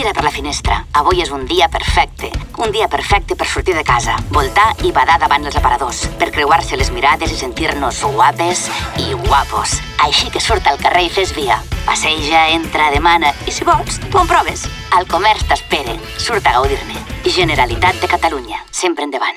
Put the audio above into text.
Mira per la finestra. Avui és un dia perfecte. Un dia perfecte per sortir de casa, voltar i badar davant els aparadors, per creuar-se les mirades i sentir-nos guapes i guapos. Així que surt al carrer i fes via. Passeja, entra, demana i si vols, tu en proves. El comerç t'espera. Surt a gaudir-ne. Generalitat de Catalunya. Sempre endavant.